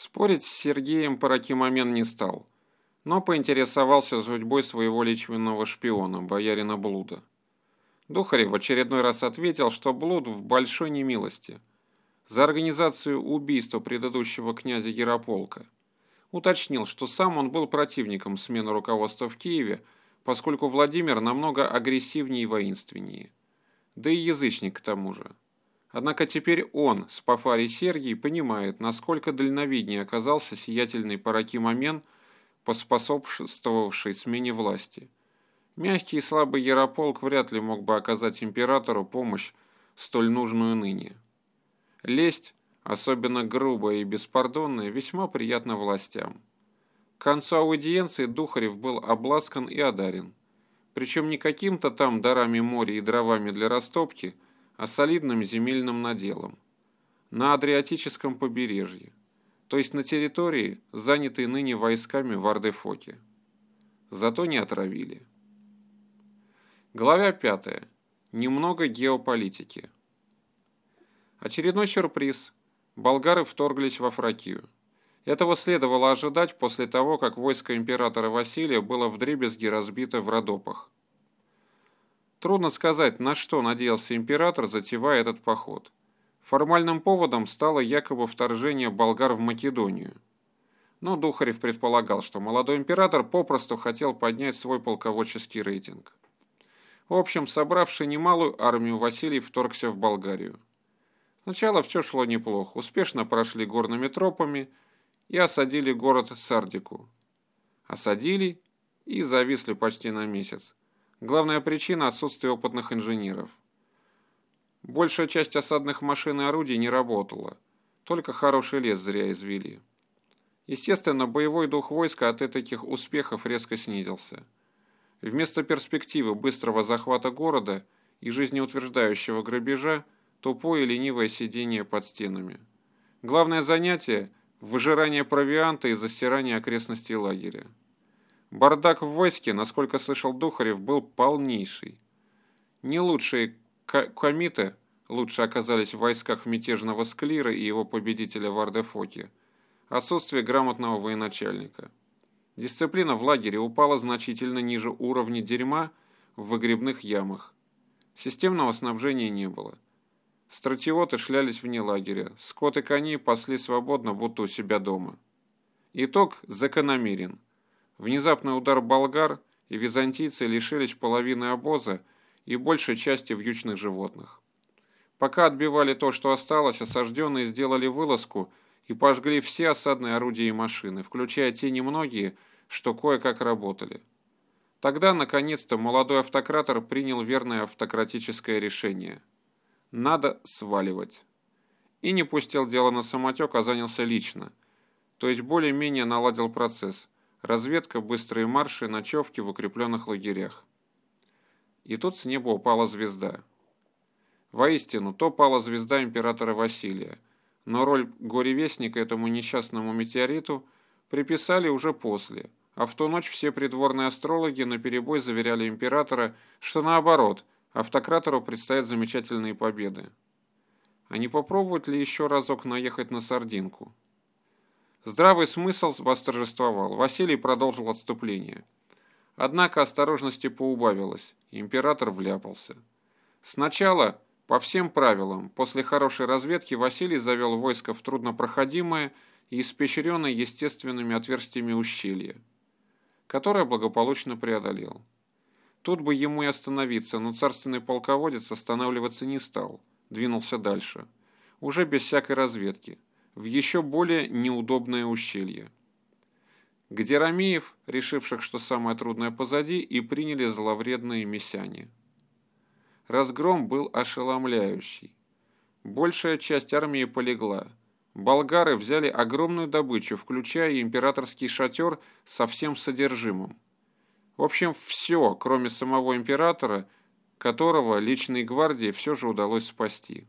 Спорить с Сергеем Паракимомен не стал, но поинтересовался судьбой своего личного шпиона, боярина Блуда. Духарев в очередной раз ответил, что Блуд в большой немилости за организацию убийства предыдущего князя Ярополка. Уточнил, что сам он был противником смены руководства в Киеве, поскольку Владимир намного агрессивнее и воинственнее. Да и язычник к тому же. Однако теперь он, Спафарий Сергий, понимает, насколько дальновиднее оказался сиятельный Паракимомен, поспособствовавший смене власти. Мягкий и слабый Ярополк вряд ли мог бы оказать императору помощь, столь нужную ныне. Лесть, особенно грубая и беспардонная, весьма приятна властям. К концу аудиенции Духарев был обласкан и одарен. Причем не каким-то там дарами моря и дровами для растопки – а солидным земельным наделом на Адриатическом побережье, то есть на территории, занятой ныне войсками в Ардефоке. Зато не отравили. Глава 5. Немного геополитики. Очередной сюрприз. Болгары вторглись во Фракию. Этого следовало ожидать после того, как войско императора Василия было вдребезги разбито в Родопах. Трудно сказать, на что надеялся император, затевая этот поход. Формальным поводом стало якобы вторжение болгар в Македонию. Но Духарев предполагал, что молодой император попросту хотел поднять свой полководческий рейтинг. В общем, собравший немалую армию, Василий вторгся в Болгарию. Сначала все шло неплохо. Успешно прошли горными тропами и осадили город Сардику. Осадили и зависли почти на месяц. Главная причина – отсутствие опытных инженеров. Большая часть осадных машин и орудий не работала, только хороший лес зря извели. Естественно, боевой дух войска от таких успехов резко снизился. Вместо перспективы быстрого захвата города и жизнеутверждающего грабежа – тупое ленивое сидение под стенами. Главное занятие – выжирание провианта и застирание окрестностей лагеря. Бардак в войске, насколько слышал Духарев, был полнейший. Не лучшие комиты лучше оказались в войсках мятежного Склира и его победителя в Ардефоке. Отсутствие грамотного военачальника. Дисциплина в лагере упала значительно ниже уровня дерьма в выгребных ямах. Системного снабжения не было. Стратиоты шлялись вне лагеря. Скот и кони пасли свободно, будто у себя дома. Итог закономерен – Внезапный удар болгар и византийцы лишились половины обоза и большей части вьючных животных. Пока отбивали то, что осталось, осажденные сделали вылазку и пожгли все осадные орудия и машины, включая те немногие, что кое-как работали. Тогда, наконец-то, молодой автократор принял верное автократическое решение. Надо сваливать. И не пустил дело на самотек, а занялся лично. То есть более-менее наладил процесс – разведка, быстрые марши, ночевки в укрепленных лагерях. И тут с неба упала звезда. Воистину, то пала звезда императора Василия, но роль горевестника этому несчастному метеориту приписали уже после, а в ту ночь все придворные астрологи наперебой заверяли императора, что наоборот, автократору предстоят замечательные победы. А не попробовать ли еще разок наехать на сардинку? Здравый смысл восторжествовал. Василий продолжил отступление. Однако осторожности поубавилось. Император вляпался. Сначала, по всем правилам, после хорошей разведки Василий завел войско в труднопроходимое и испещренное естественными отверстиями ущелье, которое благополучно преодолел. Тут бы ему и остановиться, но царственный полководец останавливаться не стал, двинулся дальше, уже без всякой разведки – в еще более неудобное ущелье, где ромеев, решивших, что самое трудное позади, и приняли зловредные месяне. Разгром был ошеломляющий. Большая часть армии полегла. Болгары взяли огромную добычу, включая императорский шатер со всем содержимым. В общем, все, кроме самого императора, которого личной гвардии все же удалось спасти.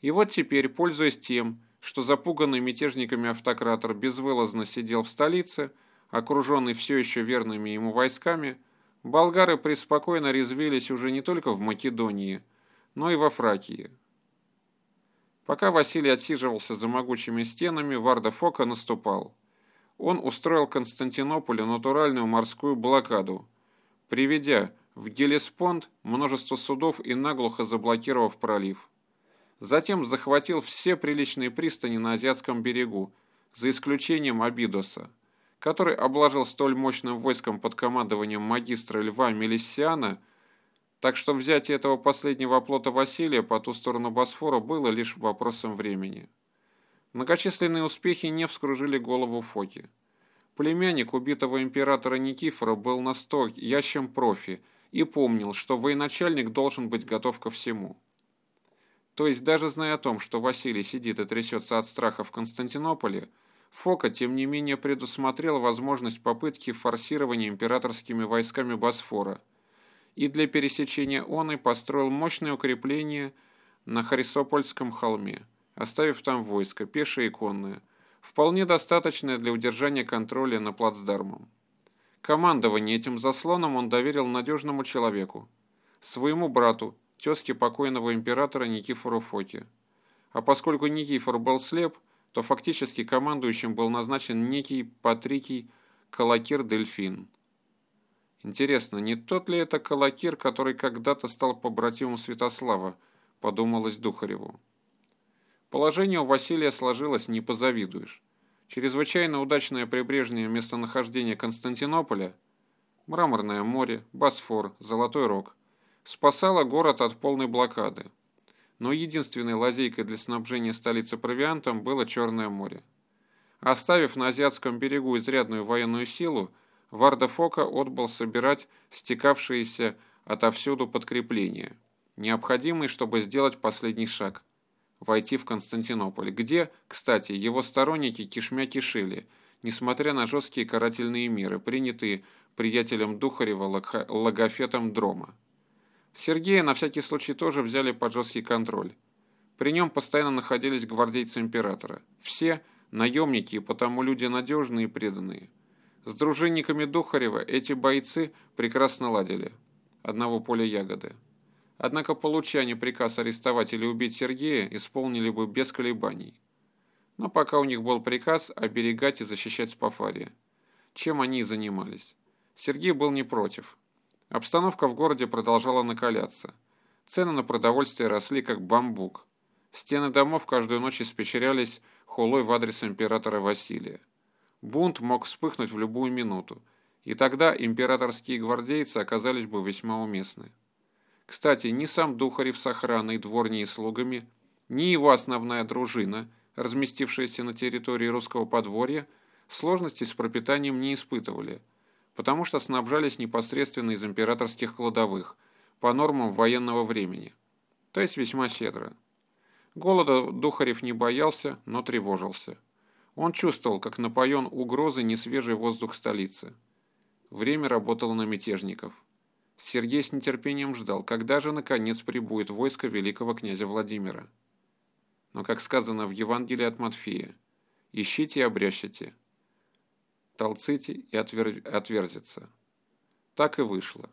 И вот теперь, пользуясь тем, что запуганный мятежниками автократор безвылазно сидел в столице, окруженный все еще верными ему войсками, болгары преспокойно резвились уже не только в Македонии, но и во Фракии. Пока Василий отсиживался за могучими стенами, Варда Фока наступал. Он устроил Константинополю натуральную морскую блокаду, приведя в Гелеспонд множество судов и наглухо заблокировав пролив. Затем захватил все приличные пристани на Азиатском берегу, за исключением Абидоса, который обложил столь мощным войском под командованием магистра Льва Мелиссиана, так что взятие этого последнего оплота Василия по ту сторону Босфора было лишь вопросом времени. Многочисленные успехи не вскружили голову Фоки. Племянник убитого императора Никифора был настоящим профи и помнил, что военачальник должен быть готов ко всему. То есть даже зная о том, что Василий сидит и трясется от страха в Константинополе, Фока, тем не менее, предусмотрел возможность попытки форсирования императорскими войсками Босфора и для пересечения он и построил мощное укрепление на Харисопольском холме, оставив там войско, пешее и конное, вполне достаточное для удержания контроля над плацдармом. Командование этим заслоном он доверил надежному человеку, своему брату, тезке покойного императора Никифору Фоке. А поскольку Никифор был слеп, то фактически командующим был назначен некий Патрикий Калакир Дельфин. Интересно, не тот ли это Калакир, который когда-то стал побратимом Святослава, подумалось Духареву. Положение у Василия сложилось, не позавидуешь. Чрезвычайно удачное прибрежное местонахождение Константинополя, Мраморное море, Босфор, Золотой Рог, спасало город от полной блокады. Но единственной лазейкой для снабжения столицы провиантом было Черное море. Оставив на Азиатском берегу изрядную военную силу, Варда Фока отбыл собирать стекавшиеся отовсюду подкрепления, необходимые, чтобы сделать последний шаг – войти в Константинополь, где, кстати, его сторонники кишмя кишели, несмотря на жесткие карательные меры, принятые приятелем Духарева логофетом Дрома. Сергея на всякий случай тоже взяли под жесткий контроль. При нем постоянно находились гвардейцы императора. Все наемники и потому люди надежные и преданные. С дружинниками Духарева эти бойцы прекрасно ладили. Одного поля ягоды. Однако, получая они приказ арестовать или убить Сергея, исполнили бы без колебаний. Но пока у них был приказ оберегать и защищать Спафария. Чем они и занимались. Сергей был не против. Обстановка в городе продолжала накаляться. Цены на продовольствие росли как бамбук. Стены домов каждую ночь испечерялись хулой в адрес императора Василия. Бунт мог вспыхнуть в любую минуту, и тогда императорские гвардейцы оказались бы весьма уместны. Кстати, ни сам Духарев с охраной, дворней и слугами, ни его основная дружина, разместившаяся на территории русского подворья, сложностей с пропитанием не испытывали, потому что снабжались непосредственно из императорских кладовых, по нормам военного времени, то есть весьма щедро. Голода Духарев не боялся, но тревожился. Он чувствовал, как напоен угрозой несвежий воздух столицы. Время работало на мятежников. Сергей с нетерпением ждал, когда же наконец прибудет войско великого князя Владимира. Но, как сказано в Евангелии от Матфея, «Ищите и обрящите, толците и отвер... отверзится». Так и вышло.